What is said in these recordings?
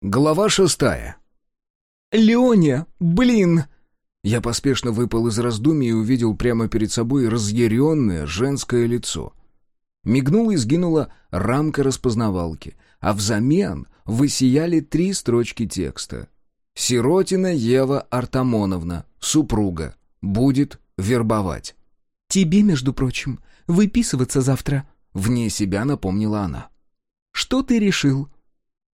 Глава шестая. «Леоня, блин!» Я поспешно выпал из раздумий и увидел прямо перед собой разъяренное женское лицо. Мигнула и сгинула рамка распознавалки, а взамен высияли три строчки текста. «Сиротина Ева Артамоновна, супруга, будет вербовать». «Тебе, между прочим, выписываться завтра», — вне себя напомнила она. «Что ты решил?»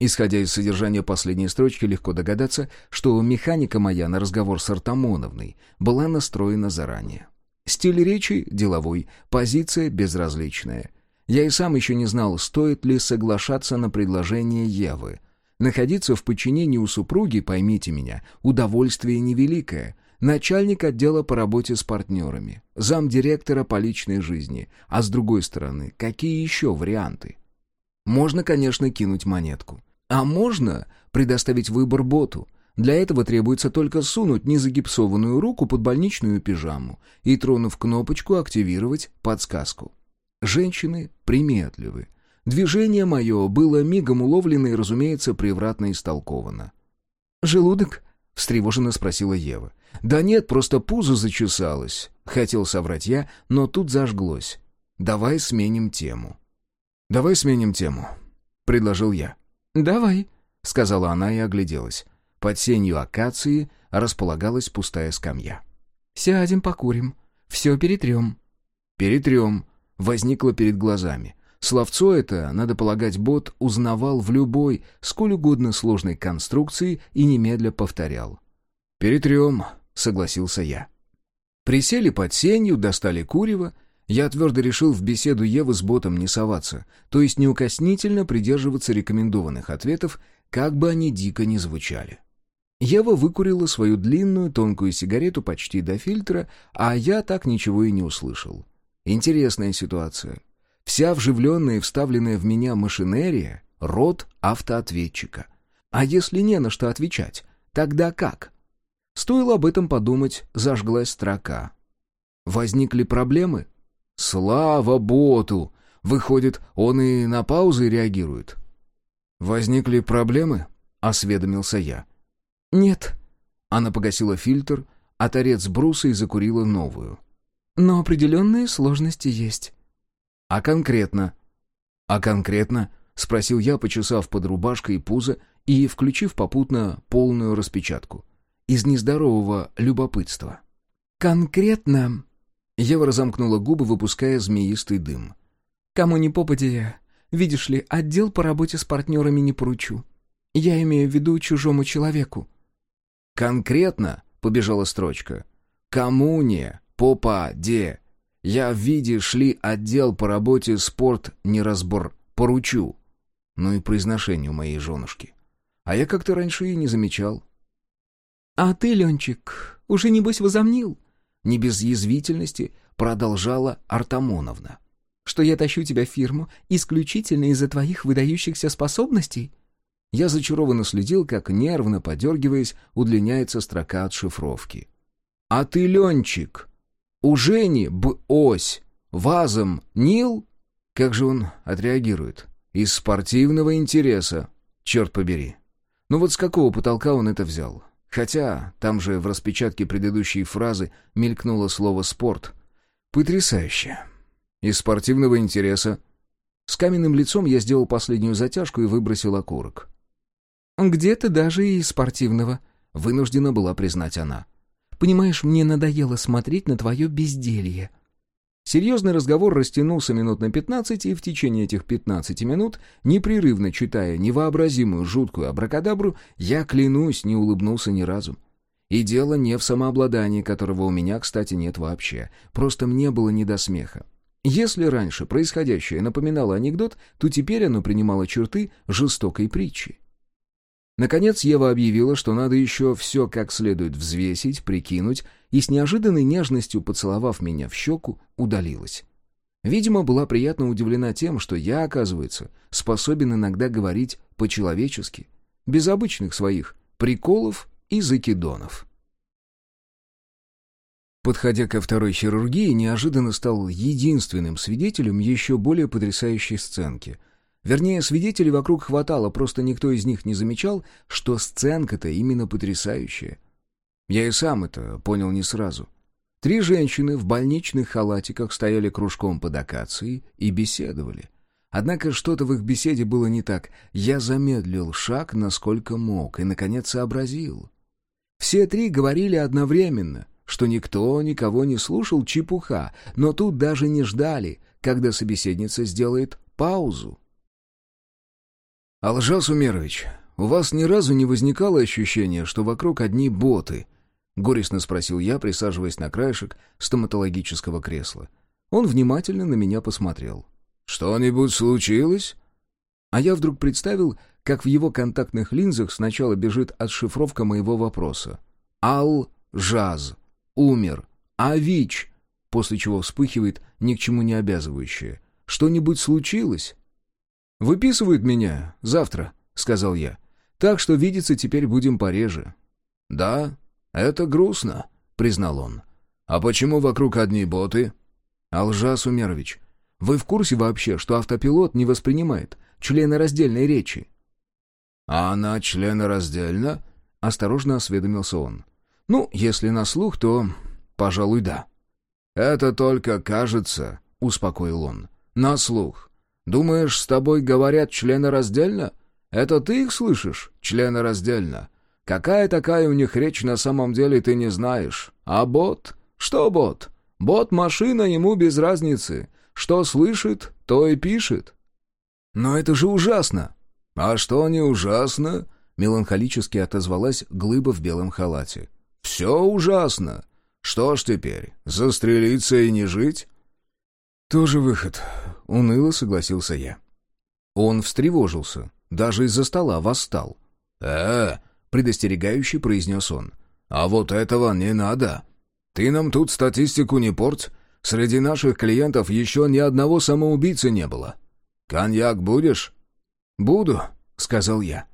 Исходя из содержания последней строчки, легко догадаться, что механика моя на разговор с Артамоновной была настроена заранее. Стиль речи деловой, позиция безразличная. Я и сам еще не знал, стоит ли соглашаться на предложение Евы. Находиться в подчинении у супруги, поймите меня, удовольствие невеликое. Начальник отдела по работе с партнерами, замдиректора по личной жизни. А с другой стороны, какие еще варианты? Можно, конечно, кинуть монетку. А можно предоставить выбор боту. Для этого требуется только сунуть незагипсованную руку под больничную пижаму и, тронув кнопочку, активировать подсказку. Женщины приметливы. Движение мое было мигом уловлено и, разумеется, превратно истолковано. «Желудок?» — встревоженно спросила Ева. «Да нет, просто пузо зачесалось», — хотел соврать я, но тут зажглось. «Давай сменим тему». «Давай сменим тему», — предложил я. «Давай», — сказала она и огляделась. Под сенью акации располагалась пустая скамья. «Сядем, покурим. Все перетрем». «Перетрем», — возникло перед глазами. Словцо это, надо полагать, бот узнавал в любой, сколь угодно сложной конструкции и немедля повторял. «Перетрем», — согласился я. Присели под сенью, достали курево, я твердо решил в беседу Евы с ботом не соваться, то есть неукоснительно придерживаться рекомендованных ответов, как бы они дико ни звучали. Ева выкурила свою длинную тонкую сигарету почти до фильтра, а я так ничего и не услышал. Интересная ситуация. Вся вживленная и вставленная в меня машинерия — род автоответчика. А если не на что отвечать, тогда как? Стоило об этом подумать, зажглась строка. Возникли проблемы? Слава боту! Выходит, он и на паузы реагирует. «Возникли проблемы?» — осведомился я. «Нет». Она погасила фильтр, а торец бруса и закурила новую. «Но определенные сложности есть». «А конкретно?» «А конкретно?» — спросил я, почесав под рубашкой пузо и включив попутно полную распечатку. Из нездорового любопытства. «Конкретно?» Ева разомкнула губы, выпуская змеистый дым. «Кому ни попадя, видишь ли, отдел по работе с партнерами не поручу. Я имею в виду чужому человеку». «Конкретно?» — побежала строчка. «Кому не попаде? Я, видишь ли, отдел по работе спорт неразбор поручу». Ну и произношение у моей женушки. А я как-то раньше и не замечал. «А ты, Ленчик, уже небось возомнил?» Не без язвительности продолжала Артамоновна. «Что я тащу тебя в фирму исключительно из-за твоих выдающихся способностей?» Я зачарованно следил, как, нервно подергиваясь, удлиняется строка от шифровки. «А ты, Ленчик, у Жени б-ось, вазом нил?» Как же он отреагирует? Из спортивного интереса, черт побери. Ну вот с какого потолка он это взял? Хотя там же в распечатке предыдущей фразы мелькнуло слово «спорт». Потрясающе. Из спортивного интереса. С каменным лицом я сделал последнюю затяжку и выбросил окурок. «Где-то даже и спортивного», — вынуждена была признать она. «Понимаешь, мне надоело смотреть на твое безделье». Серьезный разговор растянулся минут на пятнадцать, и в течение этих пятнадцати минут, непрерывно читая невообразимую жуткую абракадабру, я, клянусь, не улыбнулся ни разу. И дело не в самообладании, которого у меня, кстати, нет вообще. Просто мне было не до смеха. Если раньше происходящее напоминало анекдот, то теперь оно принимало черты жестокой притчи. Наконец Ева объявила, что надо еще все как следует взвесить, прикинуть, и с неожиданной нежностью, поцеловав меня в щеку, удалилась. Видимо, была приятно удивлена тем, что я, оказывается, способен иногда говорить по-человечески, без обычных своих приколов и закидонов. Подходя ко второй хирургии, неожиданно стал единственным свидетелем еще более потрясающей сценки — Вернее, свидетелей вокруг хватало, просто никто из них не замечал, что сценка-то именно потрясающая. Я и сам это понял не сразу. Три женщины в больничных халатиках стояли кружком под акацией и беседовали. Однако что-то в их беседе было не так. Я замедлил шаг, насколько мог, и, наконец, сообразил. Все три говорили одновременно, что никто никого не слушал чепуха, но тут даже не ждали, когда собеседница сделает паузу. «Алжас Умерович, у вас ни разу не возникало ощущения, что вокруг одни боты?» — горестно спросил я, присаживаясь на краешек стоматологического кресла. Он внимательно на меня посмотрел. «Что-нибудь случилось?» А я вдруг представил, как в его контактных линзах сначала бежит отшифровка моего вопроса. «Ал-Жаз. Умер. А ВИЧ?» После чего вспыхивает ни к чему не обязывающее. «Что-нибудь случилось?» «Выписывают меня завтра», — сказал я. «Так что видеться теперь будем пореже». «Да, это грустно», — признал он. «А почему вокруг одни боты?» «Алжас Умерович, вы в курсе вообще, что автопилот не воспринимает членораздельной речи?» «А она членораздельна?» — осторожно осведомился он. «Ну, если на слух, то, пожалуй, да». «Это только кажется», — успокоил он. «На слух. Думаешь, с тобой говорят членораздельно? Это ты их слышишь, членораздельно? Какая такая у них речь на самом деле ты не знаешь. А бот? Что бот? Бот-машина ему без разницы. Что слышит, то и пишет». «Но это же ужасно!» «А что не ужасно?» — меланхолически отозвалась глыба в белом халате. «Все ужасно. Что ж теперь, застрелиться и не жить?» «Тоже выход», — уныло согласился я. Он встревожился, даже из-за стола восстал. «Э, — предостерегающе произнес он, — а вот этого не надо. Ты нам тут статистику не порть. Среди наших клиентов еще ни одного самоубийцы не было. Коньяк будешь?» «Буду», — сказал я.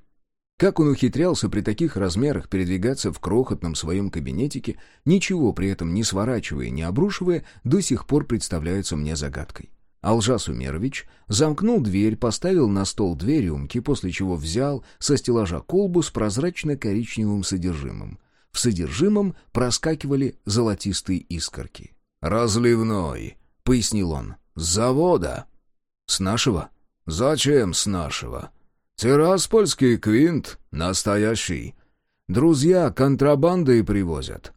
Как он ухитрялся при таких размерах передвигаться в крохотном своем кабинетике, ничего при этом не сворачивая не обрушивая, до сих пор представляется мне загадкой. Алжас Умерович замкнул дверь, поставил на стол две рюмки, после чего взял со стеллажа колбу с прозрачно-коричневым содержимым. В содержимом проскакивали золотистые искорки. «Разливной», — пояснил он, — «с завода». «С нашего?» «Зачем с нашего?» «Тираспольский квинт, настоящий. Друзья контрабандой привозят».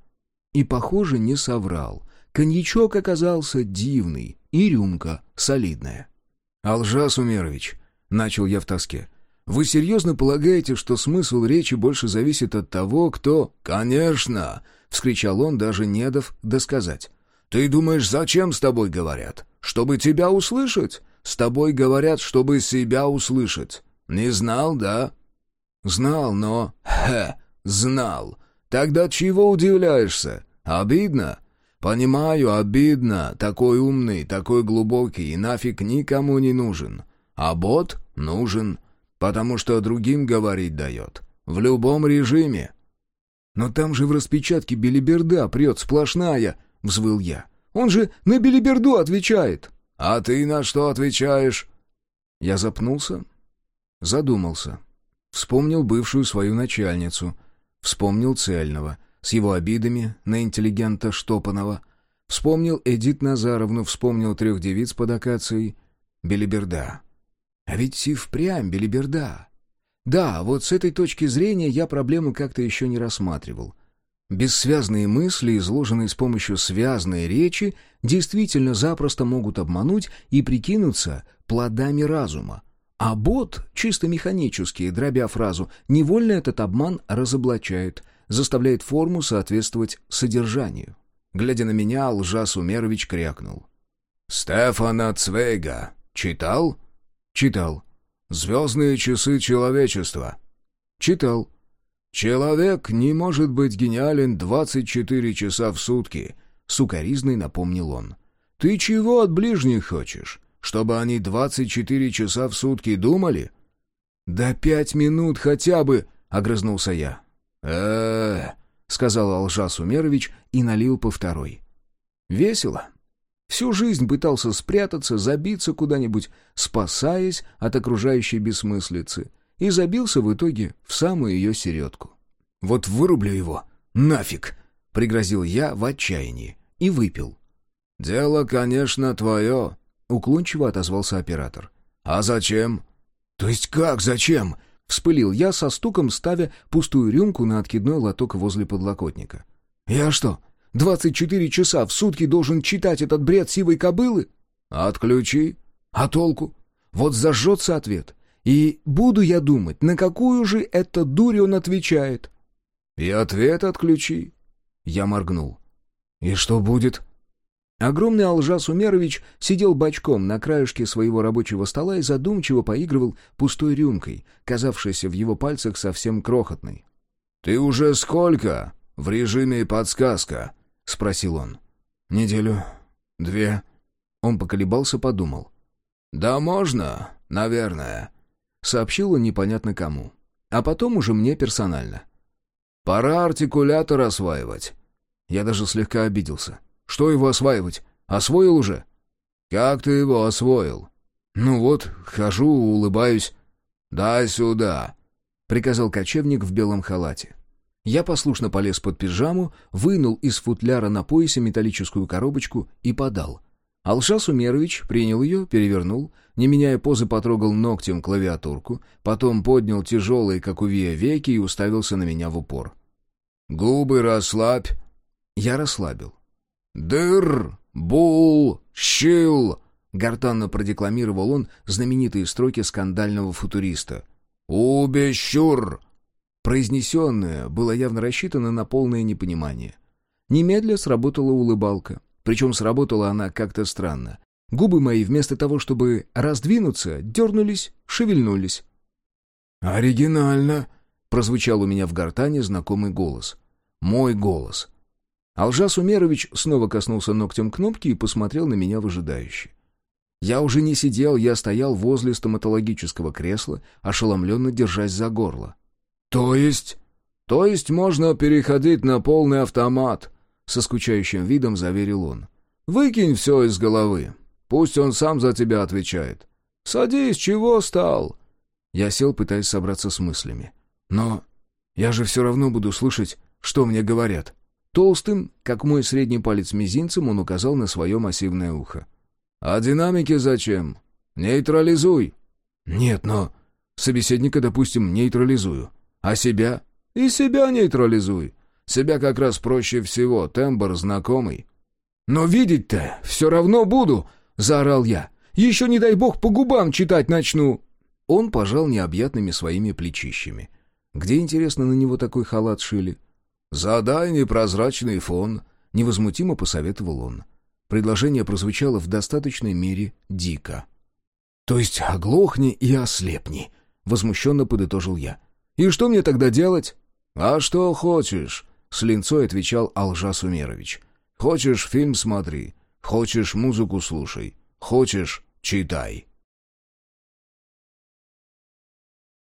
И, похоже, не соврал. Коньячок оказался дивный, и рюмка солидная. «Алжас Умерович», — начал я в тоске, — «вы серьезно полагаете, что смысл речи больше зависит от того, кто...» «Конечно!» — вскричал он, даже не дав досказать. «Ты думаешь, зачем с тобой говорят? Чтобы тебя услышать? С тобой говорят, чтобы себя услышать. Не знал, да? Знал, но... Хе, знал. Тогда чего удивляешься? Обидно? Понимаю, обидно. Такой умный, такой глубокий и нафиг никому не нужен. А бот нужен, потому что другим говорить дает. В любом режиме. «Но там же в распечатке белиберда прет сплошная», — взвыл я. «Он же на белиберду отвечает». «А ты на что отвечаешь?» Я запнулся, задумался. Вспомнил бывшую свою начальницу. Вспомнил Цельного с его обидами на интеллигента Штопанова. Вспомнил Эдит Назаровну, вспомнил трех девиц под акацией. Белиберда. А ведь и впрямь Белиберда. Да, вот с этой точки зрения я проблему как-то еще не рассматривал. Бессвязные мысли, изложенные с помощью связной речи, действительно запросто могут обмануть и прикинуться плодами разума. А бот, чисто механически, дробя фразу, невольно этот обман разоблачает, заставляет форму соответствовать содержанию. Глядя на меня, Лжас Умерович крякнул. «Стефана Цвейга. Читал?» «Читал». «Звездные часы человечества». «Читал». «Человек не может быть гениален 24 часа в сутки», — сукоризный напомнил он. «Ты чего от ближних хочешь? Чтобы они 24 часа в сутки думали?» «Да пять минут хотя бы», — огрызнулся я. Э сказал Алжас Умерович и налил по второй. «Весело. Всю жизнь пытался спрятаться, забиться куда-нибудь, спасаясь от окружающей бессмыслицы, и забился в итоге в самую ее середку. «Вот вырублю его! Нафиг!» — пригрозил я в отчаянии и выпил. «Дело, конечно, твое», — уклончиво отозвался оператор. «А зачем?» «То есть как зачем?» — вспылил я со стуком, ставя пустую рюмку на откидной лоток возле подлокотника. «Я что, Двадцать четыре часа в сутки должен читать этот бред сивой кобылы? Отключи. А толку? Вот зажжется ответ. И буду я думать, на какую же это дурь он отвечает. И ответ отключи. Я моргнул. И что будет? Огромный Алжас Умерович сидел бочком на краешке своего рабочего стола и задумчиво поигрывал пустой рюмкой, казавшейся в его пальцах совсем крохотной. «Ты уже сколько? В режиме подсказка?» — спросил он. «Неделю. Две». Он поколебался, подумал. «Да можно, наверное», — сообщил он непонятно кому. А потом уже мне персонально. «Пора артикулятор осваивать». Я даже слегка обиделся. «Что его осваивать? Освоил уже?» «Как ты его освоил?» «Ну вот, хожу, улыбаюсь». «Дай сюда», — приказал кочевник в белом халате. Я послушно полез под пижаму, вынул из футляра на поясе металлическую коробочку и подал. Алшас Умерович принял ее, перевернул, не меняя позы потрогал ногтем клавиатурку, потом поднял тяжелые, как у Вия, веки и уставился на меня в упор. «Губы расслабь!» Я расслабил. «Дыр! Бул! Щил!» — гортанно продекламировал он знаменитые строки скандального футуриста. «Убещур! Произнесенное было явно рассчитано на полное непонимание. Немедля сработала улыбалка. Причем сработала она как-то странно. Губы мои вместо того, чтобы раздвинуться, дернулись, шевельнулись. «Оригинально!» — прозвучал у меня в гортане знакомый голос. «Мой голос». Алжас Умерович снова коснулся ногтем кнопки и посмотрел на меня выжидающе. Я уже не сидел, я стоял возле стоматологического кресла, ошеломленно держась за горло. «То есть...» «То есть можно переходить на полный автомат», — со скучающим видом заверил он. «Выкинь все из головы. Пусть он сам за тебя отвечает. Садись, чего стал?» Я сел, пытаясь собраться с мыслями. «Но я же все равно буду слышать, что мне говорят». Толстым, как мой средний палец мизинцем, он указал на свое массивное ухо. «А динамики зачем? Нейтрализуй!» «Нет, но...» «Собеседника, допустим, нейтрализую. А себя? И себя нейтрализуй. Себя как раз проще всего, тембр знакомый. «Но видеть-то все равно буду!» — заорал я. «Еще, не дай бог, по губам читать начну!» Он пожал необъятными своими плечищами. Где, интересно, на него такой халат шили? «Задай непрозрачный фон», — невозмутимо посоветовал он. Предложение прозвучало в достаточной мере дико. «То есть оглохни и ослепни», — возмущенно подытожил я. И что мне тогда делать?» «А что хочешь?» — с линцой отвечал Алжас Умерович. «Хочешь фильм смотри, хочешь музыку слушай, хочешь читай».